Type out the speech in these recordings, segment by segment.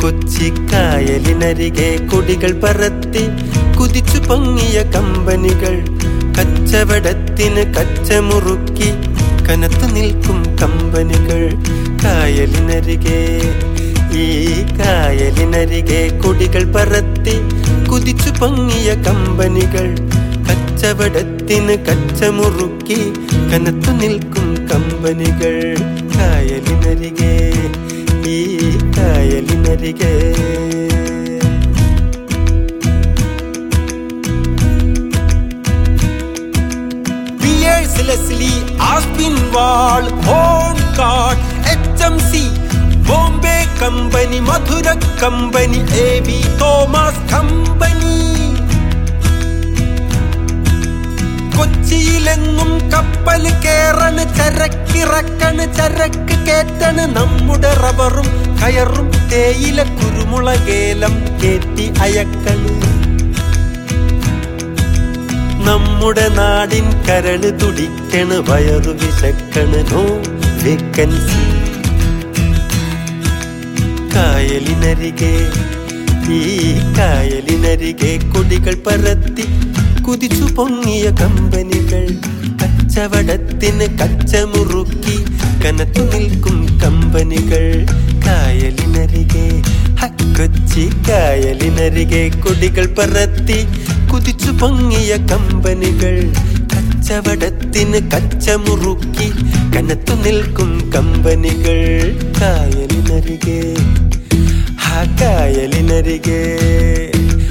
കൊച്ചിക്കായലിനരികെ കൊടികൾ പറത്തി കുതിച്ചു പൊങ്ങിയ കമ്പനികൾ കച്ചവടത്തിന് കച്ചമുറുക്കി കനത്തു നിൽക്കും കമ്പനികൾ കായലിനരികെ. ഈ കായലിനരികെ കൊടികൾ പറത്തി കുതിച്ചു പൊങ്ങിയ കമ്പനികൾ കച്ചവടത്തിന് കച്ചമുറുക്കി കനത്തു നിൽക്കും കമ്പനികൾ കായലിനരികെ. ഈ കായലിനരികെ. ലെസ്ലി ആസ്പിൻ വാൾ ഹോം card H M C Bombay company Madura company A B Thomas company. കൊച്ചിയിലെങ്ങും കപ്പൽ കേറണ് ചരക്കിറക്കണ് ചരക്ക് കേറ്റണ്. നമ്മുടെ റബറും കയറും തേയില കുരുമുളകേലം കേറ്റി അയക്കണ്. നമ്മുടെ നാടിൻ കരൾ തുടിക്കണ് വയറു വിശക്കണ്. നോ വേക്കൻസി കായലിനരികെ ഈ കായലിനരികെ കൊടികൾ പരത്തി കുതിച്ചു പൊങ്ങിയ കമ്പനികൾ കച്ചവടത്തിന് കച്ചമുറുക്കി കനത്തു നിൽക്കും കമ്പനികൾ കായലിനരികെ. ഹ, കൊച്ചി കായലിനരികെ കൊടികൾ പറത്തി കുതിച്ചു പൊങ്ങിയ കമ്പനികൾ കച്ചവടത്തിന് കച്ചമുറുക്കി കനത്തു നിൽക്കും കമ്പനികൾ കായലിനരികെ. ഹാ കായലിനരികെ.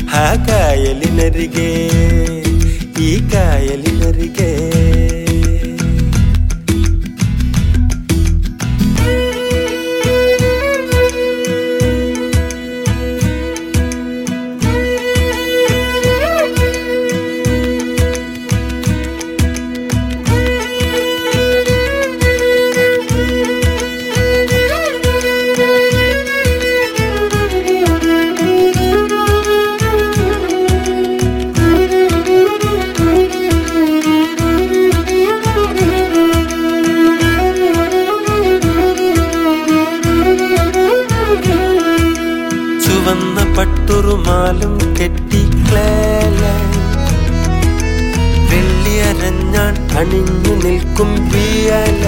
ഹാ കായലിനരികെ. ഈ കായലിനരികെ. പട്ടുറുമാലും കെട്ടി ക്ലേല. വെള്ളിയരഞ്ഞാൻ അണിഞ്ഞു നിൽക്കും വിയല.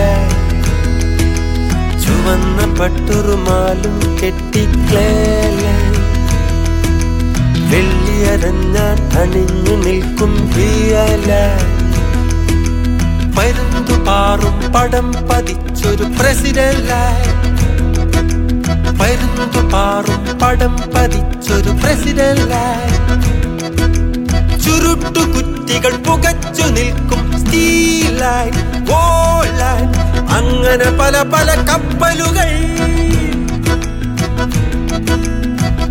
ചുവന്ന പട്ടുറുമാലും കെട്ടി ക്ലേല. വെള്ളിയരഞ്ഞാൻ അണിഞ്ഞു നിൽക്കും വിയല. പരുന്തു പാറും പടം പതിച്ചൊരു പ്രസിഡന്റായി പരുന്തു പാറും പടം പതിച്ചൊരു പ്രസിഡന്റായി. ചുരുട്ടു കുറ്റികൾ പുകച്ചു നിൽക്കും അങ്ങനെ പല പല കപ്പലുകൾ.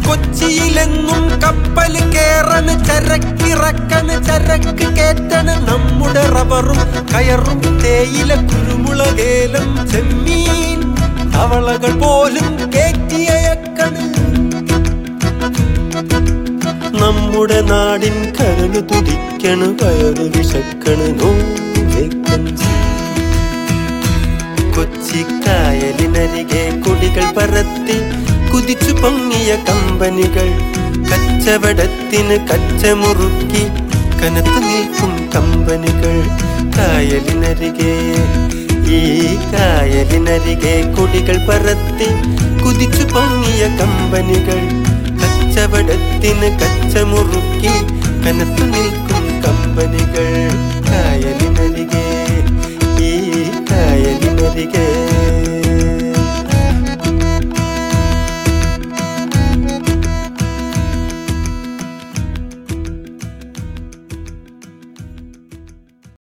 കൊച്ചിയിലെങ്ങും കപ്പൽ കേറണ് ചരക്കിറക്കണ് ചരക്ക് കേറ്റണ്. നമ്മുടെ റബ്ബറും കയറും തേയില കുരുമുളകേലം ചെമ്മീൻ. അവളകൾ പോലും കേറ്റിയക്കണ് നമ്മുടെ നാടിൻ കരൾ തുടിക്കണ് കയറ് വിശക്കണ് കൊച്ചിക്കായലിനരികെ കൊടികൾ പറത്തി കുതിച്ചു പൊങ്ങിയ കമ്പനികൾ കച്ചവടത്തിന് കച്ചമുറുക്കി കനത്തു നിൽക്കും കമ്പനികൾ കായലിനരികെ. കായലിനരികെ കൊടികൾ പറത്തി കുതിച്ചു പൊങ്ങിയ കമ്പനികൾ കച്ചവടത്തിന് കച്ചമുറുക്കി കനത്തു നിൽക്കും കമ്പനികൾ.